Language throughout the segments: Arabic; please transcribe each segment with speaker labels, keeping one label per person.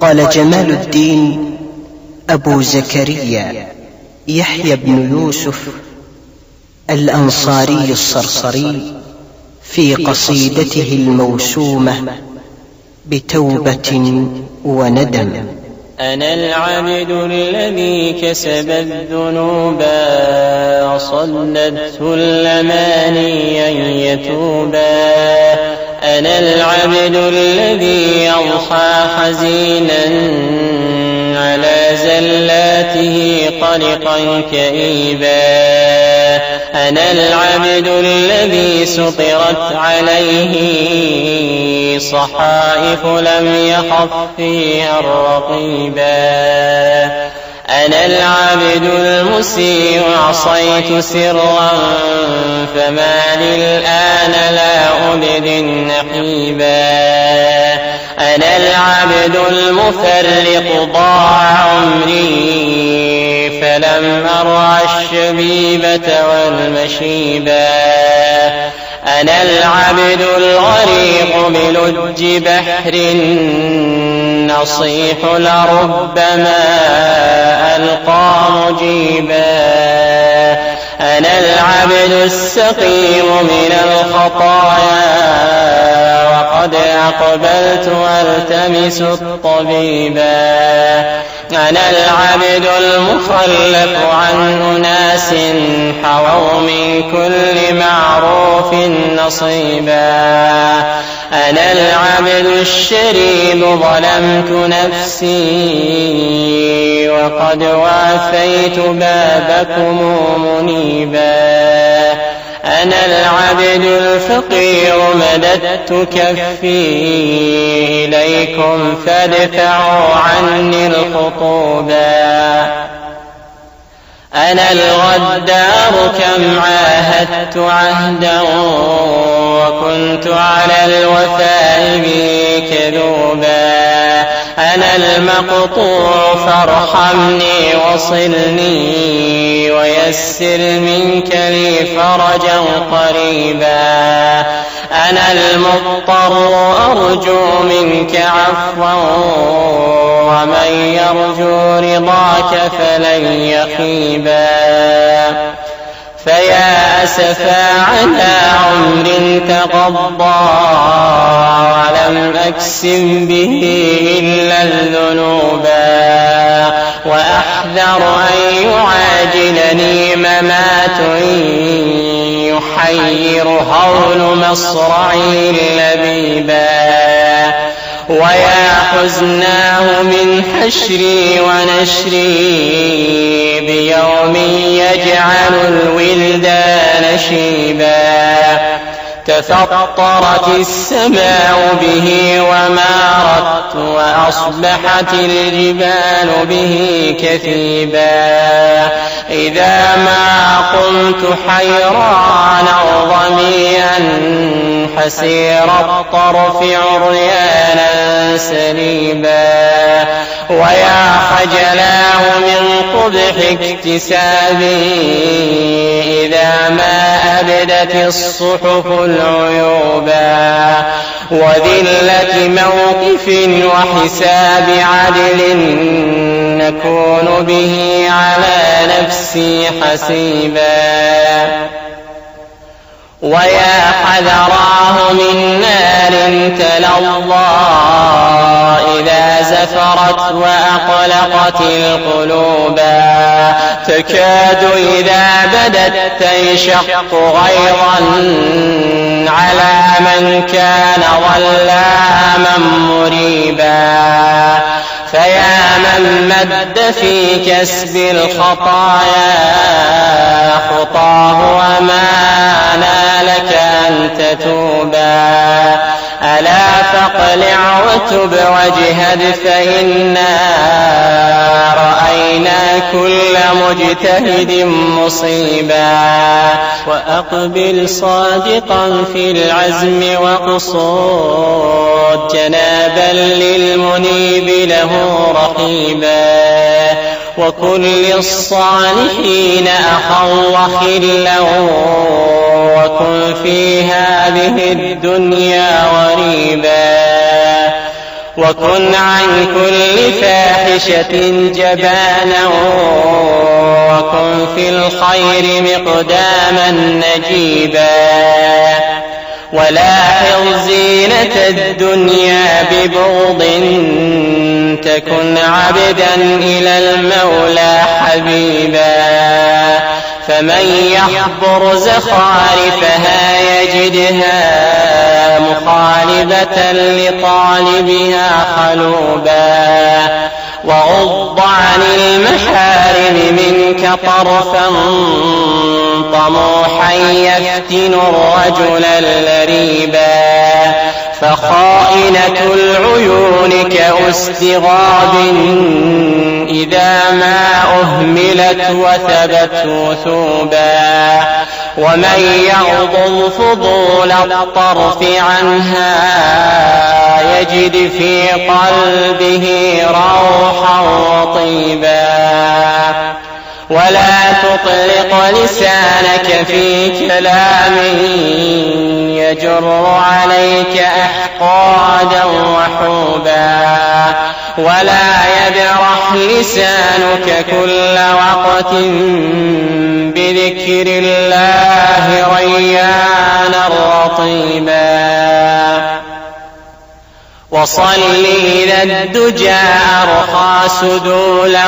Speaker 1: قال جمال الدين أبو زكريا يحيى بن يوسف الأنصاري الصرصري في قصيدته الموسومة بتوبة وندم.
Speaker 2: أنا العبد الذي كسب الذنوب صلت الأماني أن يتوبا أنا العبد الذي يضحى حزينا على زلاته قلقا كئيبا أنا العبد الذي سطرت عليه صحائف لم يخف فيها الرقيبا أنا العبد المسيء عصيت سرا فما للآن لا أبد النحيبا أنا العبد المفرق ضاع عمري فلم أرع الشبيبة والمشيبا أنا العبد الغريق بلج بحر نصيح لربما ألقى مجيبا. أنا العبد السقيم من الخطايا. وقد أقبلت ألتمس الطبيبا أنا العبد المخلف عن أناس حووا من كل معروف. نصيبا. أنا العبد الشريب ظلمت نفسي وقد وافيت بابكم منيبا. أنا العبد الفقير مددت كفي إليكم فادفعوا عني الخطوبا. أنا الغدار كم عاهدت عهدا وكنت على الوفاء بي كذوبا أنا المقطوع فارحمني وصلني ويسر منك لي فرجا قريبا. أنا المضطر أرجو منك عفوا. ومن يرجو رضاك فلن يخيبا. أسفا على عمر تقضى ولم أكسب به إلا الذنوبا وأحذر أن يعاجلني ممات يحير هول مصرعي اللبيبا ويا حزناه من حشري ونشري بيوم يجعل الولدان شيبا. تفطرت السماء به ومارت وأصبحت الجبال به كثيبا. إذا ما قمت حيران ضميا حسير الطرف عريانا سليبا. ويا خجلاه من قبح اكتسابي إذا ما أبدت الصحف العيوبا وذلة موقف وحساب عدل نكون به على نفسي حسيبا. ويا حذراه من نار تلظى إذا زفرت وأقلقت القلوب. تكاد إذا بدت تنشق غيظا على من كان ظلاما مريبا. فيا من مد في كسب الخطايا خطاه وما نالك أن تتوبا. ألا فاقلع وتب واجهد فإنا رأينا كل مجتهد مصيبا. وأقبل صادقا في العزم وقصود جنابا للمنيب له رقيبا. وكل الصالحين أخا وخلا وكن في هذه الدنيا غريبا. وكن عن كل فاحشة جبانا وكن في الخير مقداما نجيبا ولاحظ زينة الدنيا ببغض تكن عبدا إلى المولى حبيبا فمن يحضر زخارفها يجدها مخالبة لطالبها خلوبا وغض عن المحارم منك طرفا طموحا يفتن الرجل اللريبا فخائنة العيون كاستغاب إذا ما أهملت وثبت وثوبا ومن يغض فضول الطرف عنها يجد في قلبه روحا وطيبا ولا تطلق لسانك في كلام يجر عليك أحقادا وحوبا ولا يبرح لسانك كل وقت بذكر الله ريانا وصل إذا الدجى أرخى سدولا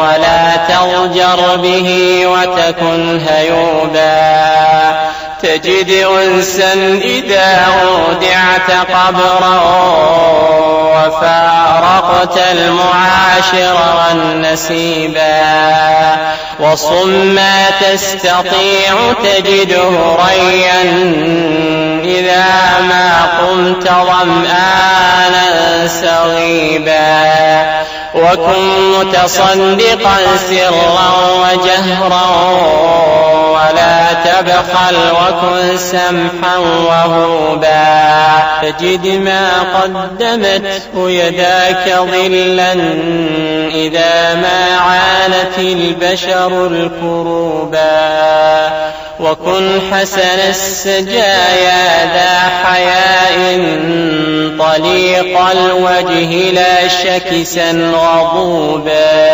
Speaker 2: ولا تضجر به وتكن هيوبا. تجد أنسا إذا أودعت قبرا وفارقت المعاشر والنسيبا. وصم ما تستطيع تجده ريا إذا ما قمت ظمآنا سغيبا وكن متصدقا سرا وجهرا ولا تبخل وكن سمحا وهوبا تجد ما قدمته يداك ظلا إذا ما عانت البشر الكروبا وكن حسن السجايا ذا حياء طليق الوجه لا شكسا غضوبا